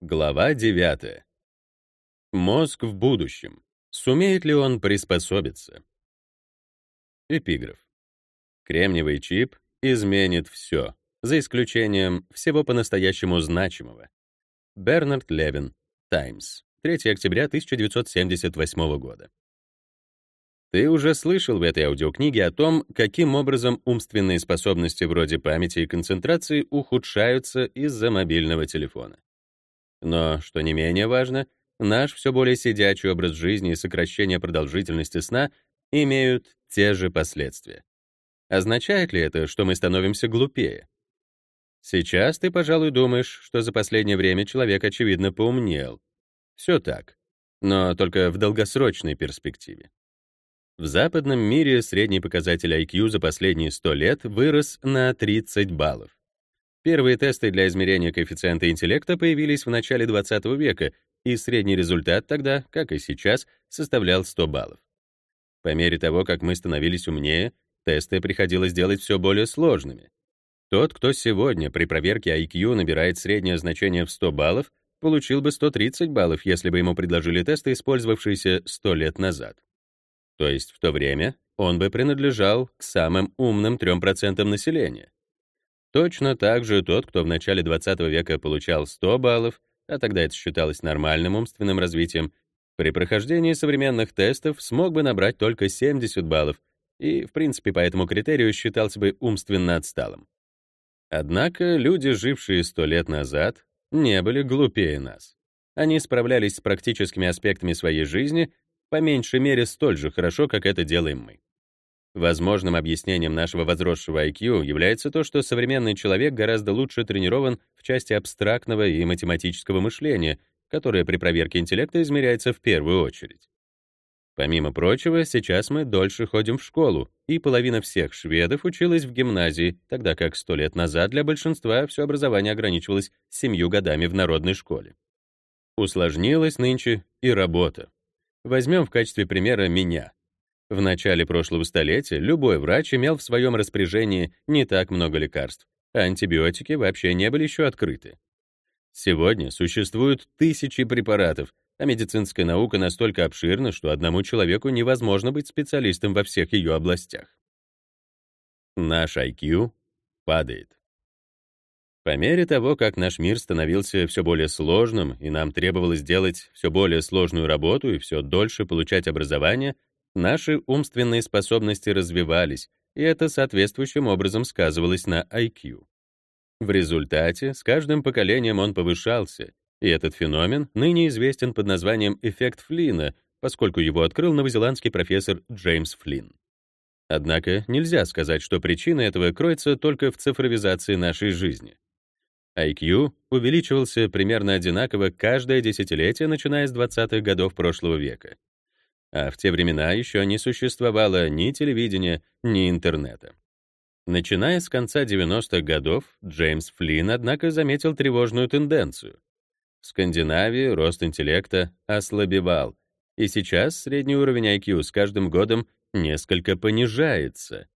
Глава 9. Мозг в будущем. Сумеет ли он приспособиться? Эпиграф. Кремниевый чип изменит все, за исключением всего по-настоящему значимого. Бернард Левин, Таймс, 3 октября 1978 года. Ты уже слышал в этой аудиокниге о том, каким образом умственные способности вроде памяти и концентрации ухудшаются из-за мобильного телефона. Но, что не менее важно, наш все более сидячий образ жизни и сокращение продолжительности сна имеют те же последствия. Означает ли это, что мы становимся глупее? Сейчас ты, пожалуй, думаешь, что за последнее время человек, очевидно, поумнел. Все так, но только в долгосрочной перспективе. В западном мире средний показатель IQ за последние 100 лет вырос на 30 баллов. Первые тесты для измерения коэффициента интеллекта появились в начале 20 века, и средний результат тогда, как и сейчас, составлял 100 баллов. По мере того, как мы становились умнее, тесты приходилось делать все более сложными. Тот, кто сегодня при проверке IQ набирает среднее значение в 100 баллов, получил бы 130 баллов, если бы ему предложили тесты, использовавшиеся 100 лет назад. То есть в то время он бы принадлежал к самым умным 3% населения. Точно так же тот, кто в начале 20 века получал 100 баллов, а тогда это считалось нормальным умственным развитием, при прохождении современных тестов смог бы набрать только 70 баллов и, в принципе, по этому критерию считался бы умственно отсталым. Однако люди, жившие 100 лет назад, не были глупее нас. Они справлялись с практическими аспектами своей жизни по меньшей мере столь же хорошо, как это делаем мы. Возможным объяснением нашего возросшего IQ является то, что современный человек гораздо лучше тренирован в части абстрактного и математического мышления, которое при проверке интеллекта измеряется в первую очередь. Помимо прочего, сейчас мы дольше ходим в школу, и половина всех шведов училась в гимназии, тогда как сто лет назад для большинства все образование ограничивалось семью годами в народной школе. Усложнилась нынче и работа. Возьмем в качестве примера меня — в начале прошлого столетия любой врач имел в своем распоряжении не так много лекарств, а антибиотики вообще не были еще открыты. Сегодня существуют тысячи препаратов, а медицинская наука настолько обширна, что одному человеку невозможно быть специалистом во всех ее областях. Наш IQ падает. По мере того, как наш мир становился все более сложным, и нам требовалось делать все более сложную работу и все дольше получать образование — Наши умственные способности развивались, и это соответствующим образом сказывалось на IQ. В результате с каждым поколением он повышался, и этот феномен ныне известен под названием эффект Флина, поскольку его открыл новозеландский профессор Джеймс Флинн. Однако нельзя сказать, что причина этого кроется только в цифровизации нашей жизни. IQ увеличивался примерно одинаково каждое десятилетие, начиная с 20-х годов прошлого века а в те времена еще не существовало ни телевидения, ни интернета. Начиная с конца 90-х годов, Джеймс Флинн, однако, заметил тревожную тенденцию. В Скандинавии рост интеллекта ослабевал, и сейчас средний уровень IQ с каждым годом несколько понижается.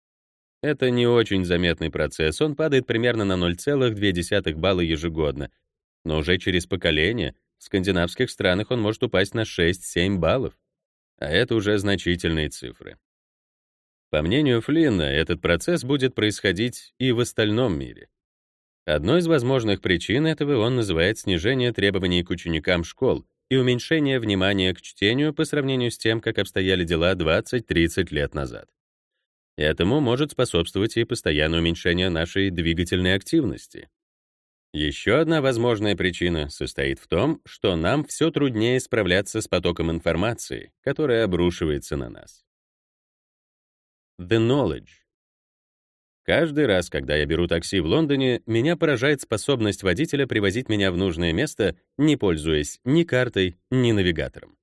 Это не очень заметный процесс, он падает примерно на 0,2 балла ежегодно, но уже через поколение в скандинавских странах он может упасть на 6-7 баллов а это уже значительные цифры. По мнению Флинна, этот процесс будет происходить и в остальном мире. Одной из возможных причин этого он называет снижение требований к ученикам школ и уменьшение внимания к чтению по сравнению с тем, как обстояли дела 20-30 лет назад. Этому может способствовать и постоянное уменьшение нашей двигательной активности. Еще одна возможная причина состоит в том, что нам все труднее справляться с потоком информации, которая обрушивается на нас. The knowledge. Каждый раз, когда я беру такси в Лондоне, меня поражает способность водителя привозить меня в нужное место, не пользуясь ни картой, ни навигатором.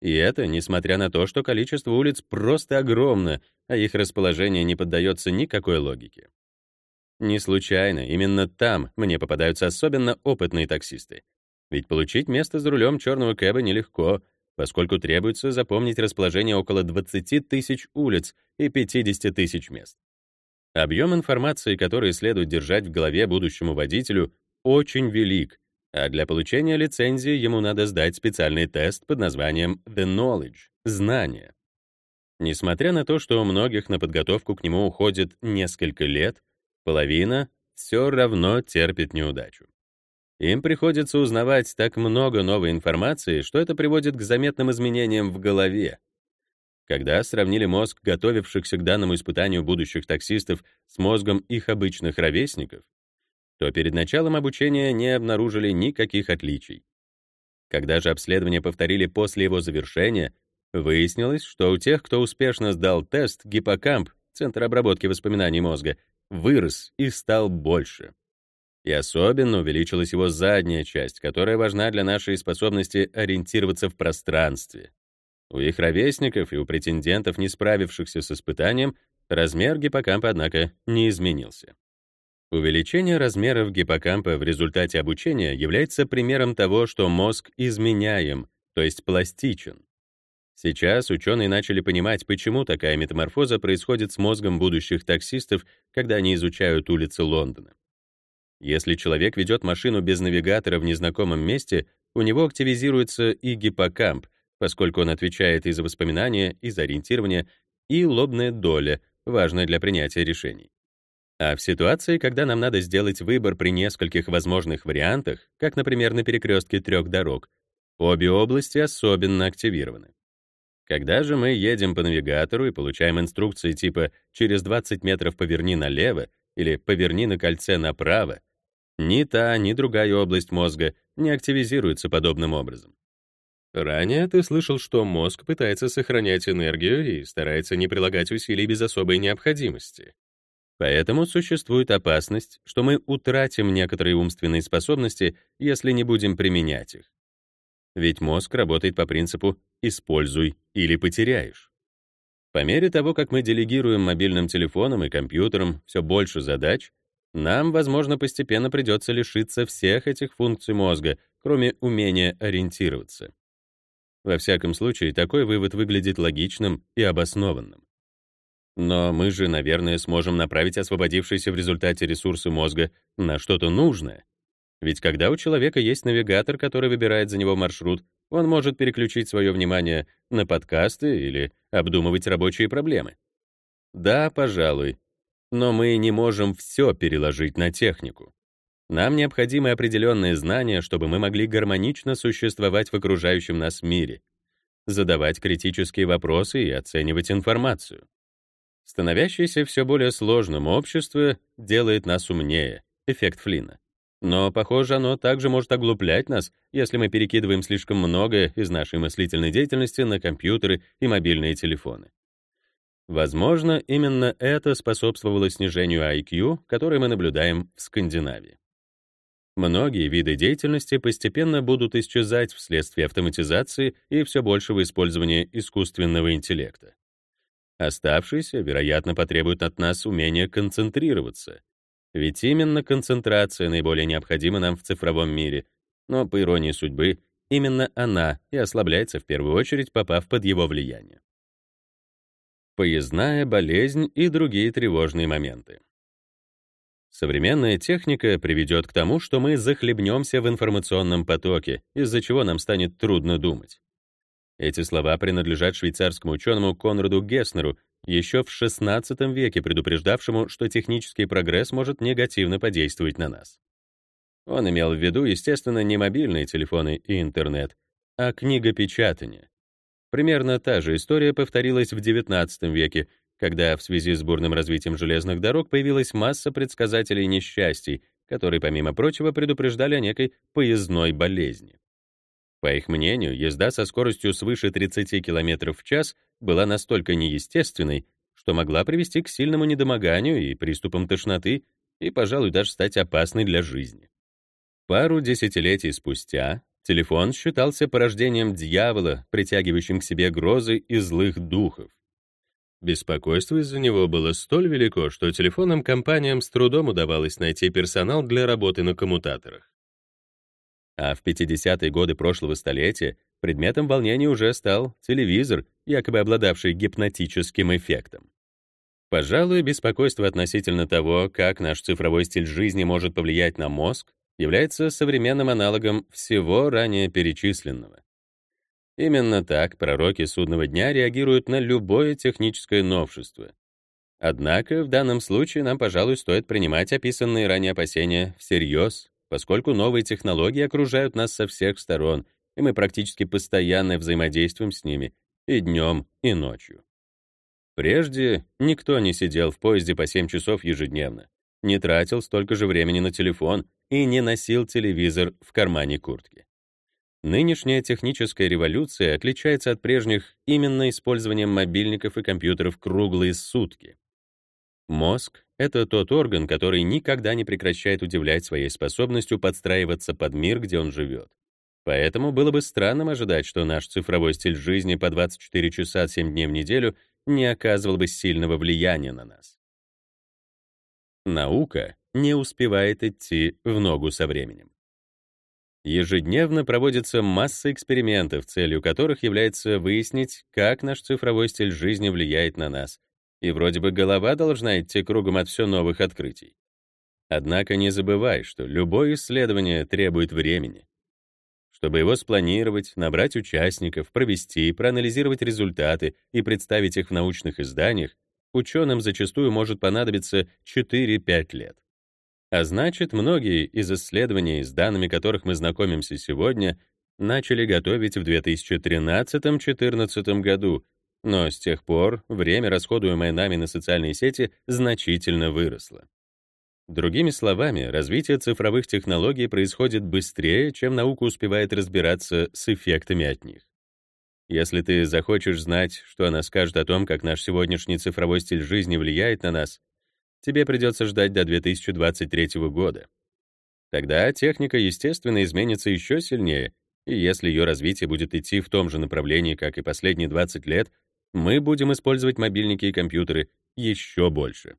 И это несмотря на то, что количество улиц просто огромно, а их расположение не поддается никакой логике. Не случайно, именно там мне попадаются особенно опытные таксисты. Ведь получить место за рулем черного кэба нелегко, поскольку требуется запомнить расположение около 20 тысяч улиц и 50 тысяч мест. Объем информации, который следует держать в голове будущему водителю, очень велик, А для получения лицензии ему надо сдать специальный тест под названием The Knowledge — знание. Несмотря на то, что у многих на подготовку к нему уходит несколько лет, половина все равно терпит неудачу. Им приходится узнавать так много новой информации, что это приводит к заметным изменениям в голове. Когда сравнили мозг готовившихся к данному испытанию будущих таксистов с мозгом их обычных ровесников, то перед началом обучения не обнаружили никаких отличий. Когда же обследование повторили после его завершения, выяснилось, что у тех, кто успешно сдал тест, гиппокамп, центр обработки воспоминаний мозга, вырос и стал больше. И особенно увеличилась его задняя часть, которая важна для нашей способности ориентироваться в пространстве. У их ровесников и у претендентов, не справившихся с испытанием, размер гиппокампа, однако, не изменился. Увеличение размеров гиппокампа в результате обучения является примером того, что мозг изменяем, то есть пластичен. Сейчас ученые начали понимать, почему такая метаморфоза происходит с мозгом будущих таксистов, когда они изучают улицы Лондона. Если человек ведет машину без навигатора в незнакомом месте, у него активизируется и гиппокамп, поскольку он отвечает и за воспоминания, и за ориентирование, и лобная доля, важная для принятия решений. А в ситуации, когда нам надо сделать выбор при нескольких возможных вариантах, как, например, на перекрестке трех дорог, обе области особенно активированы. Когда же мы едем по навигатору и получаем инструкции типа «через 20 метров поверни налево» или «поверни на кольце направо», ни та, ни другая область мозга не активизируется подобным образом. Ранее ты слышал, что мозг пытается сохранять энергию и старается не прилагать усилий без особой необходимости. Поэтому существует опасность, что мы утратим некоторые умственные способности, если не будем применять их. Ведь мозг работает по принципу «используй или потеряешь». По мере того, как мы делегируем мобильным телефонам и компьютерам все больше задач, нам, возможно, постепенно придется лишиться всех этих функций мозга, кроме умения ориентироваться. Во всяком случае, такой вывод выглядит логичным и обоснованным. Но мы же, наверное, сможем направить освободившиеся в результате ресурсы мозга на что-то нужное. Ведь когда у человека есть навигатор, который выбирает за него маршрут, он может переключить свое внимание на подкасты или обдумывать рабочие проблемы. Да, пожалуй. Но мы не можем все переложить на технику. Нам необходимы определенные знания, чтобы мы могли гармонично существовать в окружающем нас мире, задавать критические вопросы и оценивать информацию. Становящееся все более сложным общество делает нас умнее, эффект Флина. Но, похоже, оно также может оглуплять нас, если мы перекидываем слишком многое из нашей мыслительной деятельности на компьютеры и мобильные телефоны. Возможно, именно это способствовало снижению IQ, которое мы наблюдаем в Скандинавии. Многие виды деятельности постепенно будут исчезать вследствие автоматизации и все большего использования искусственного интеллекта. Оставшиеся, вероятно, потребуют от нас умения концентрироваться. Ведь именно концентрация наиболее необходима нам в цифровом мире, но, по иронии судьбы, именно она и ослабляется в первую очередь, попав под его влияние. Поездная болезнь и другие тревожные моменты. Современная техника приведет к тому, что мы захлебнемся в информационном потоке, из-за чего нам станет трудно думать. Эти слова принадлежат швейцарскому ученому Конраду Геснеру, еще в XVI веке предупреждавшему, что технический прогресс может негативно подействовать на нас. Он имел в виду, естественно, не мобильные телефоны и интернет, а книгопечатание. Примерно та же история повторилась в XIX веке, когда в связи с бурным развитием железных дорог появилась масса предсказателей несчастий, которые, помимо прочего, предупреждали о некой поездной болезни. По их мнению, езда со скоростью свыше 30 км в час была настолько неестественной, что могла привести к сильному недомоганию и приступам тошноты и, пожалуй, даже стать опасной для жизни. Пару десятилетий спустя телефон считался порождением дьявола, притягивающим к себе грозы и злых духов. Беспокойство из-за него было столь велико, что телефонным компаниям с трудом удавалось найти персонал для работы на коммутаторах. А в 50-е годы прошлого столетия предметом волнения уже стал телевизор, якобы обладавший гипнотическим эффектом. Пожалуй, беспокойство относительно того, как наш цифровой стиль жизни может повлиять на мозг, является современным аналогом всего ранее перечисленного. Именно так пророки судного дня реагируют на любое техническое новшество. Однако в данном случае нам, пожалуй, стоит принимать описанные ранее опасения всерьез, поскольку новые технологии окружают нас со всех сторон, и мы практически постоянно взаимодействуем с ними и днем, и ночью. Прежде никто не сидел в поезде по 7 часов ежедневно, не тратил столько же времени на телефон и не носил телевизор в кармане куртки. Нынешняя техническая революция отличается от прежних именно использованием мобильников и компьютеров круглые сутки. Мозг — это тот орган, который никогда не прекращает удивлять своей способностью подстраиваться под мир, где он живет. Поэтому было бы странным ожидать, что наш цифровой стиль жизни по 24 часа 7 дней в неделю не оказывал бы сильного влияния на нас. Наука не успевает идти в ногу со временем. Ежедневно проводится масса экспериментов, целью которых является выяснить, как наш цифровой стиль жизни влияет на нас, и вроде бы голова должна идти кругом от все новых открытий. Однако не забывай, что любое исследование требует времени. Чтобы его спланировать, набрать участников, провести, проанализировать результаты и представить их в научных изданиях, ученым зачастую может понадобиться 4-5 лет. А значит, многие из исследований, с данными которых мы знакомимся сегодня, начали готовить в 2013-2014 году, но с тех пор время, расходуемое нами на социальные сети, значительно выросло. Другими словами, развитие цифровых технологий происходит быстрее, чем наука успевает разбираться с эффектами от них. Если ты захочешь знать, что она скажет о том, как наш сегодняшний цифровой стиль жизни влияет на нас, тебе придется ждать до 2023 года. Тогда техника, естественно, изменится еще сильнее, и если ее развитие будет идти в том же направлении, как и последние 20 лет, мы будем использовать мобильники и компьютеры еще больше.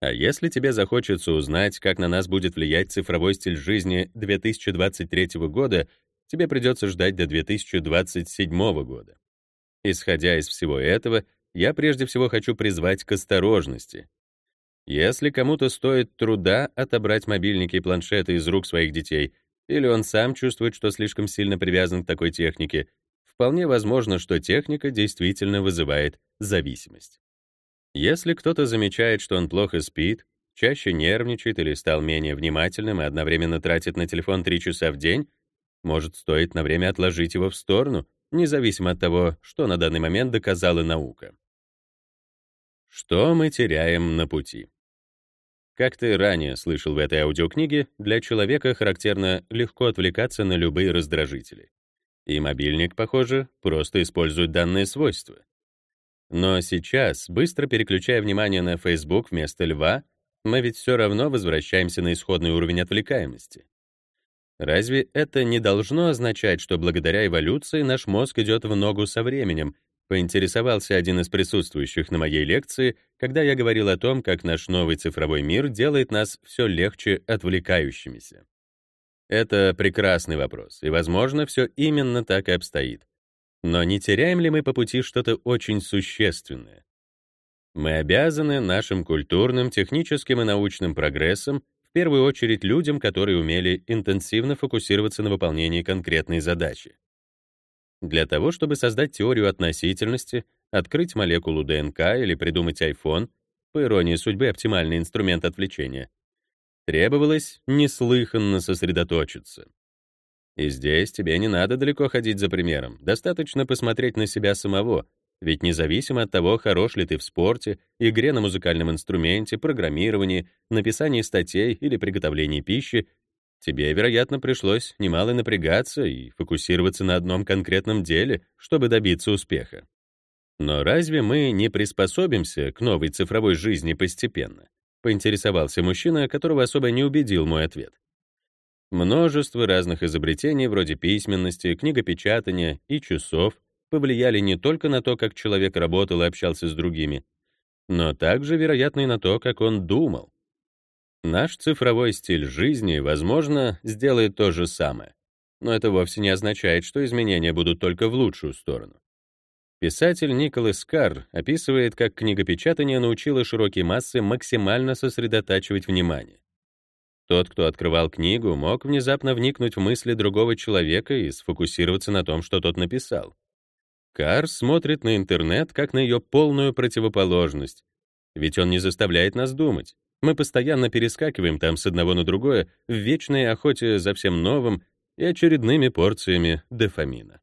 А если тебе захочется узнать, как на нас будет влиять цифровой стиль жизни 2023 года, тебе придется ждать до 2027 года. Исходя из всего этого, я прежде всего хочу призвать к осторожности. Если кому-то стоит труда отобрать мобильники и планшеты из рук своих детей, или он сам чувствует, что слишком сильно привязан к такой технике, вполне возможно, что техника действительно вызывает зависимость. Если кто-то замечает, что он плохо спит, чаще нервничает или стал менее внимательным и одновременно тратит на телефон 3 часа в день, может, стоит на время отложить его в сторону, независимо от того, что на данный момент доказала наука. Что мы теряем на пути? Как ты ранее слышал в этой аудиокниге, для человека характерно легко отвлекаться на любые раздражители. И мобильник, похоже, просто использует данное свойство. Но сейчас, быстро переключая внимание на Facebook вместо льва, мы ведь все равно возвращаемся на исходный уровень отвлекаемости. Разве это не должно означать, что благодаря эволюции наш мозг идет в ногу со временем, поинтересовался один из присутствующих на моей лекции, когда я говорил о том, как наш новый цифровой мир делает нас все легче отвлекающимися. Это прекрасный вопрос, и, возможно, все именно так и обстоит. Но не теряем ли мы по пути что-то очень существенное? Мы обязаны нашим культурным, техническим и научным прогрессом в первую очередь людям, которые умели интенсивно фокусироваться на выполнении конкретной задачи. Для того, чтобы создать теорию относительности, открыть молекулу ДНК или придумать iPhone, по иронии судьбы оптимальный инструмент отвлечения, Требовалось неслыханно сосредоточиться. И здесь тебе не надо далеко ходить за примером, достаточно посмотреть на себя самого, ведь независимо от того, хорош ли ты в спорте, игре на музыкальном инструменте, программировании, написании статей или приготовлении пищи, тебе, вероятно, пришлось немало напрягаться и фокусироваться на одном конкретном деле, чтобы добиться успеха. Но разве мы не приспособимся к новой цифровой жизни постепенно? поинтересовался мужчина, которого особо не убедил мой ответ. Множество разных изобретений вроде письменности, книгопечатания и часов повлияли не только на то, как человек работал и общался с другими, но также, вероятно, и на то, как он думал. Наш цифровой стиль жизни, возможно, сделает то же самое, но это вовсе не означает, что изменения будут только в лучшую сторону. Писатель Николас Карр описывает, как книгопечатание научило широкие массы максимально сосредотачивать внимание. Тот, кто открывал книгу, мог внезапно вникнуть в мысли другого человека и сфокусироваться на том, что тот написал. Кар смотрит на интернет как на ее полную противоположность, ведь он не заставляет нас думать. Мы постоянно перескакиваем там с одного на другое в вечной охоте за всем новым и очередными порциями дофамина.